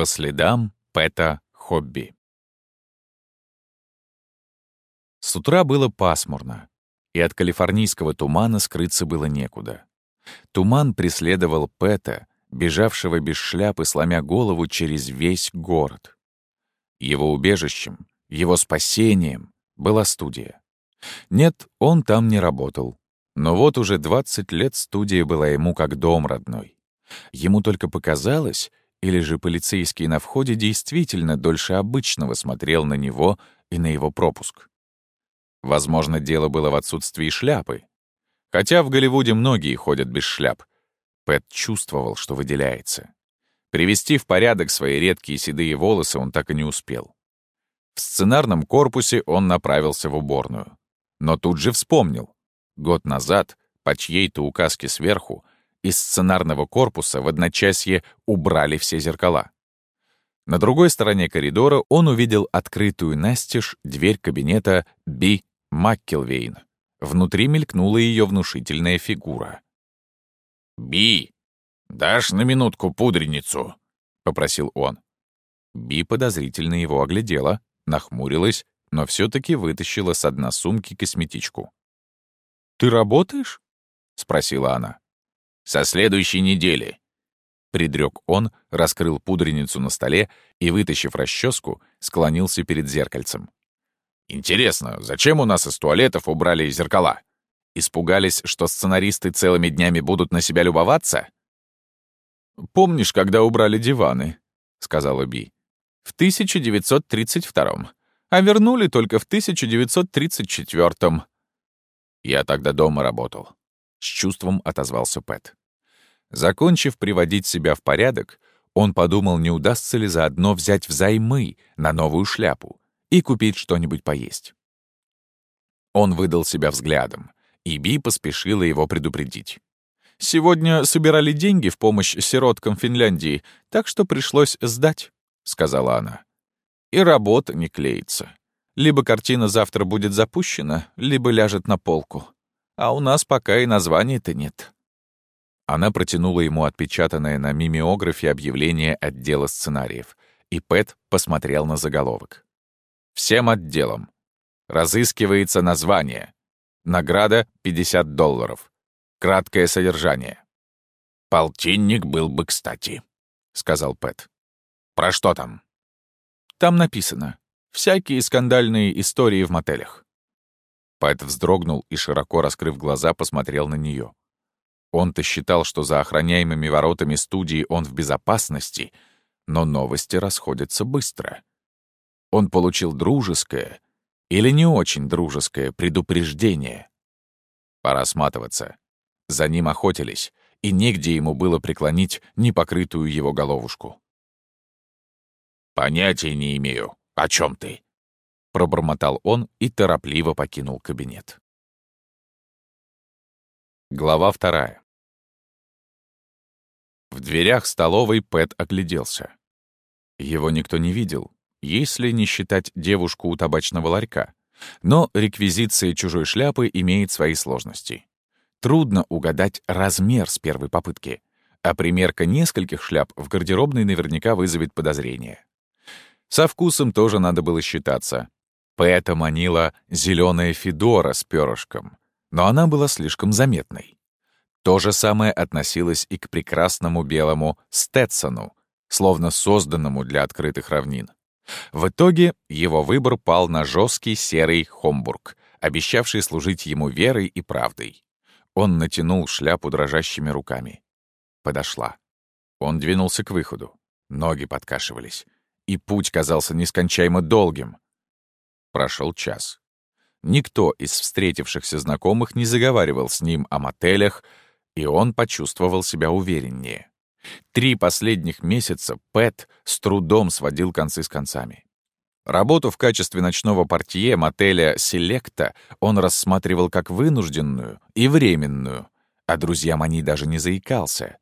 По следам Пэта Хобби. С утра было пасмурно, и от калифорнийского тумана скрыться было некуда. Туман преследовал Пэта, бежавшего без шляпы, сломя голову через весь город. Его убежищем, его спасением была студия. Нет, он там не работал. Но вот уже 20 лет студия была ему как дом родной. Ему только показалось, или же полицейский на входе действительно дольше обычного смотрел на него и на его пропуск. Возможно, дело было в отсутствии шляпы. Хотя в Голливуде многие ходят без шляп. Пэт чувствовал, что выделяется. Привести в порядок свои редкие седые волосы он так и не успел. В сценарном корпусе он направился в уборную. Но тут же вспомнил. Год назад, по чьей-то указке сверху, из сценарного корпуса в одночасье убрали все зеркала. На другой стороне коридора он увидел открытую настежь дверь кабинета Би Маккелвейн. Внутри мелькнула ее внушительная фигура. «Би, дашь на минутку пудреницу?» — попросил он. Би подозрительно его оглядела, нахмурилась, но все таки вытащила с дна сумки косметичку. «Ты работаешь?» — спросила она. «Со следующей недели». Придрёк он, раскрыл пудреницу на столе и, вытащив расческу, склонился перед зеркальцем. Интересно, зачем у нас из туалетов убрали зеркала? Испугались, что сценаристы целыми днями будут на себя любоваться? «Помнишь, когда убрали диваны?» — сказала Би. «В 1932-м. А вернули только в 1934-м». «Я тогда дома работал», — с чувством отозвался Пэт. Закончив приводить себя в порядок, он подумал, не удастся ли заодно взять взаймы на новую шляпу и купить что-нибудь поесть. Он выдал себя взглядом, и Би поспешила его предупредить. «Сегодня собирали деньги в помощь сироткам Финляндии, так что пришлось сдать», — сказала она. «И работа не клеится. Либо картина завтра будет запущена, либо ляжет на полку. А у нас пока и названия-то нет». Она протянула ему отпечатанное на мимеографе объявление отдела сценариев, и Пэт посмотрел на заголовок. Всем отделам. Разыскивается название. Награда — 50 долларов. Краткое содержание. «Полтинник был бы кстати», — сказал Пэт. «Про что там?» «Там написано. Всякие скандальные истории в мотелях». Пэт вздрогнул и, широко раскрыв глаза, посмотрел на нее. Он-то считал, что за охраняемыми воротами студии он в безопасности, но новости расходятся быстро он получил дружеское или не очень дружеское предупреждение. Пора сматываться. За ним охотились, и негде ему было преклонить непокрытую его головушку. «Понятия не имею. О чем ты?» Пробормотал он и торопливо покинул кабинет. Глава вторая. В дверях столовой Пэт огляделся. Его никто не видел, если не считать девушку у табачного ларька. Но реквизиция чужой шляпы имеет свои сложности. Трудно угадать размер с первой попытки, а примерка нескольких шляп в гардеробной наверняка вызовет подозрение. Со вкусом тоже надо было считаться. Пэта манила зеленая федора с перышком, но она была слишком заметной. То же самое относилось и к прекрасному белому Стетсону, словно созданному для открытых равнин. В итоге его выбор пал на жесткий серый Хомбург, обещавший служить ему верой и правдой. Он натянул шляпу дрожащими руками. Подошла. Он двинулся к выходу. Ноги подкашивались. И путь казался нескончаемо долгим. Прошел час. Никто из встретившихся знакомых не заговаривал с ним о мотелях, и он почувствовал себя увереннее. Три последних месяца Пэт с трудом сводил концы с концами. Работу в качестве ночного портье мотеля «Селекта» он рассматривал как вынужденную и временную, а друзьям они даже не заикался.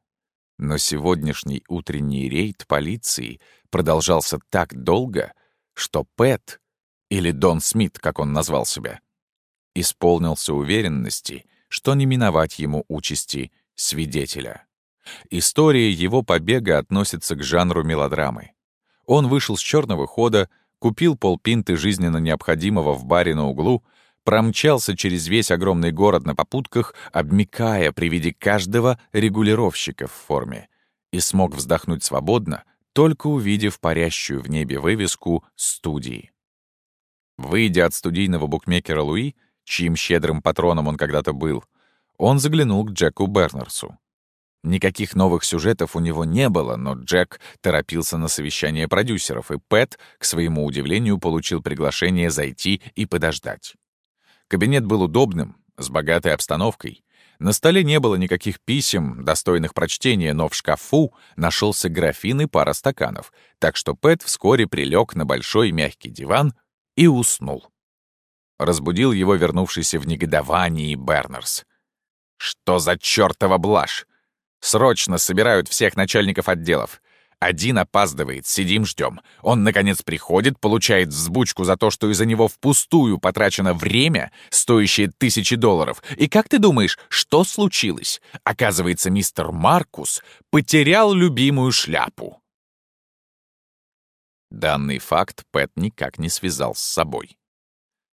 Но сегодняшний утренний рейд полиции продолжался так долго, что Пэт, или Дон Смит, как он назвал себя, исполнился уверенности, что не миновать ему участи свидетеля. История его побега относится к жанру мелодрамы. Он вышел с черного хода, купил полпинты жизненно необходимого в баре на углу, промчался через весь огромный город на попутках, обмикая при виде каждого регулировщика в форме, и смог вздохнуть свободно, только увидев парящую в небе вывеску «Студии». Выйдя от студийного букмекера Луи, чьим щедрым патроном он когда-то был, он заглянул к Джеку Бернерсу. Никаких новых сюжетов у него не было, но Джек торопился на совещание продюсеров, и Пэт, к своему удивлению, получил приглашение зайти и подождать. Кабинет был удобным, с богатой обстановкой. На столе не было никаких писем, достойных прочтения, но в шкафу нашелся графин и пара стаканов, так что Пэт вскоре прилег на большой мягкий диван и уснул. Разбудил его вернувшийся в негодовании Бернерс. «Что за чёртова блажь? Срочно собирают всех начальников отделов. Один опаздывает, сидим, ждем. Он, наконец, приходит, получает взбучку за то, что из-за него впустую потрачено время, стоящее тысячи долларов. И как ты думаешь, что случилось? Оказывается, мистер Маркус потерял любимую шляпу. Данный факт Пэт никак не связал с собой.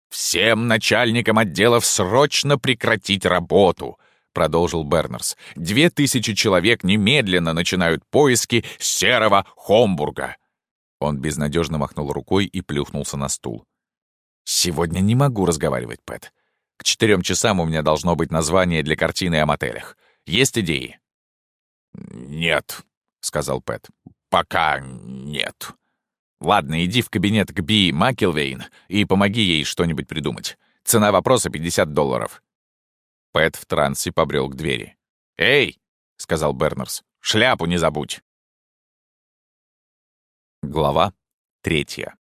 «Всем начальникам отделов срочно прекратить работу!» — продолжил Бернерс. «Две тысячи человек немедленно начинают поиски серого Хомбурга!» Он безнадежно махнул рукой и плюхнулся на стул. «Сегодня не могу разговаривать, Пэт. К четырем часам у меня должно быть название для картины о мотелях. Есть идеи?» «Нет», — сказал Пэт. «Пока нет». «Ладно, иди в кабинет к Би Макелвейн и помоги ей что-нибудь придумать. Цена вопроса — 50 долларов. Пэт в трансе побрел к двери. «Эй!» — сказал Бернерс. «Шляпу не забудь!» Глава третья.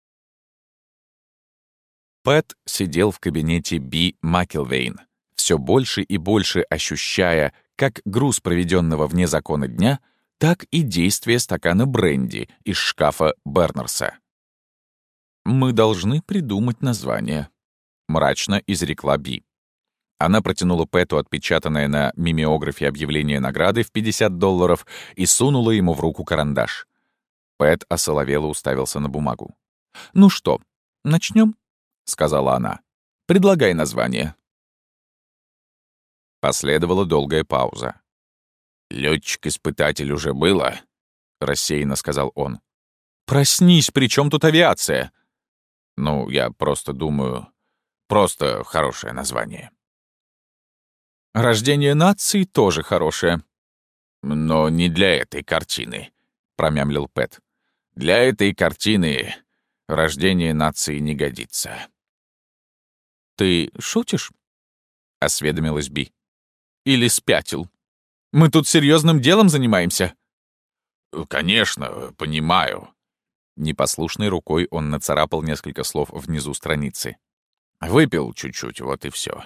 Пэт сидел в кабинете Би Макелвейн, все больше и больше ощущая как груз проведенного вне закона дня, так и действие стакана бренди из шкафа Бернерса. «Мы должны придумать название», — мрачно изрекла Би. Она протянула Пэту отпечатанное на мимеографе объявление награды в 50 долларов и сунула ему в руку карандаш. Пэт осоловело уставился на бумагу. «Ну что, начнем? сказала она. «Предлагай название». Последовала долгая пауза. «Лётчик-испытатель уже было?» — рассеянно сказал он. «Проснись, при чем тут авиация?» «Ну, я просто думаю... Просто хорошее название». Рождение нации тоже хорошее. Но не для этой картины, промямлил Пэт. Для этой картины рождение нации не годится. Ты шутишь? осведомилась Би. Или спятил? Мы тут серьезным делом занимаемся. Конечно, понимаю. Непослушной рукой он нацарапал несколько слов внизу страницы. Выпил чуть-чуть, вот и все.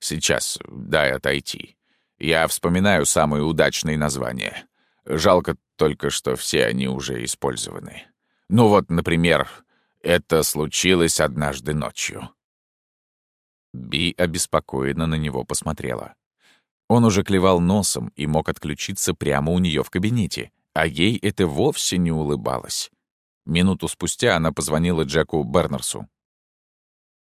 Сейчас дай отойти. Я вспоминаю самые удачные названия. Жалко только, что все они уже использованы. Ну вот, например, «Это случилось однажды ночью». Би обеспокоенно на него посмотрела. Он уже клевал носом и мог отключиться прямо у нее в кабинете, а ей это вовсе не улыбалось. Минуту спустя она позвонила Джеку Бернерсу.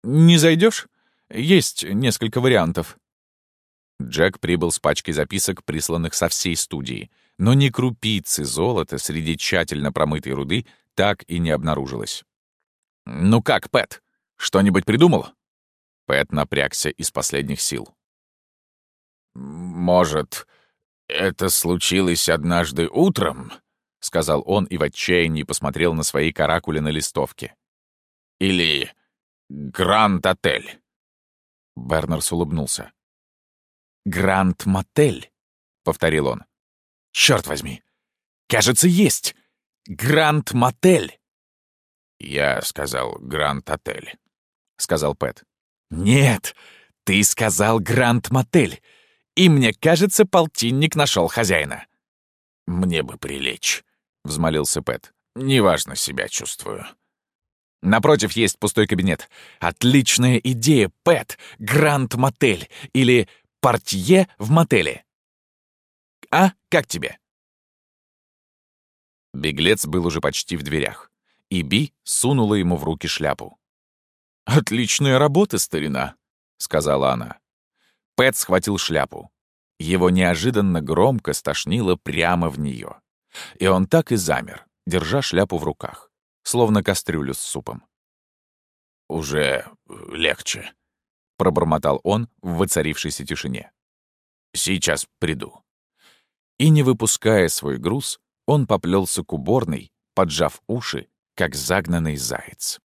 «Не зайдешь? Есть несколько вариантов». Джек прибыл с пачкой записок, присланных со всей студии, но ни крупицы золота среди тщательно промытой руды так и не обнаружилось. «Ну как, Пэт, что-нибудь придумал?» Пэт напрягся из последних сил. «Может, это случилось однажды утром?» — сказал он и в отчаянии посмотрел на свои каракули на листовке. «Или Гранд-отель?» Бернерс улыбнулся. «Гранд-мотель», — повторил он. «Черт возьми! Кажется, есть! Гранд-мотель!» «Я сказал Гранд-отель», — сказал Пэт. «Нет, ты сказал Гранд-мотель, и мне кажется, полтинник нашел хозяина». «Мне бы прилечь», — взмолился Пэт. «Неважно себя чувствую». Напротив есть пустой кабинет. Отличная идея, Пэт. Гранд-мотель. Или портье в мотеле. А, как тебе? Беглец был уже почти в дверях. и Би сунула ему в руки шляпу. «Отличная работа, старина», — сказала она. Пэт схватил шляпу. Его неожиданно громко стошнило прямо в нее. И он так и замер, держа шляпу в руках, словно кастрюлю с супом. «Уже легче», — пробормотал он в воцарившейся тишине. «Сейчас приду». И, не выпуская свой груз, он поплелся к уборной, поджав уши, как загнанный заяц.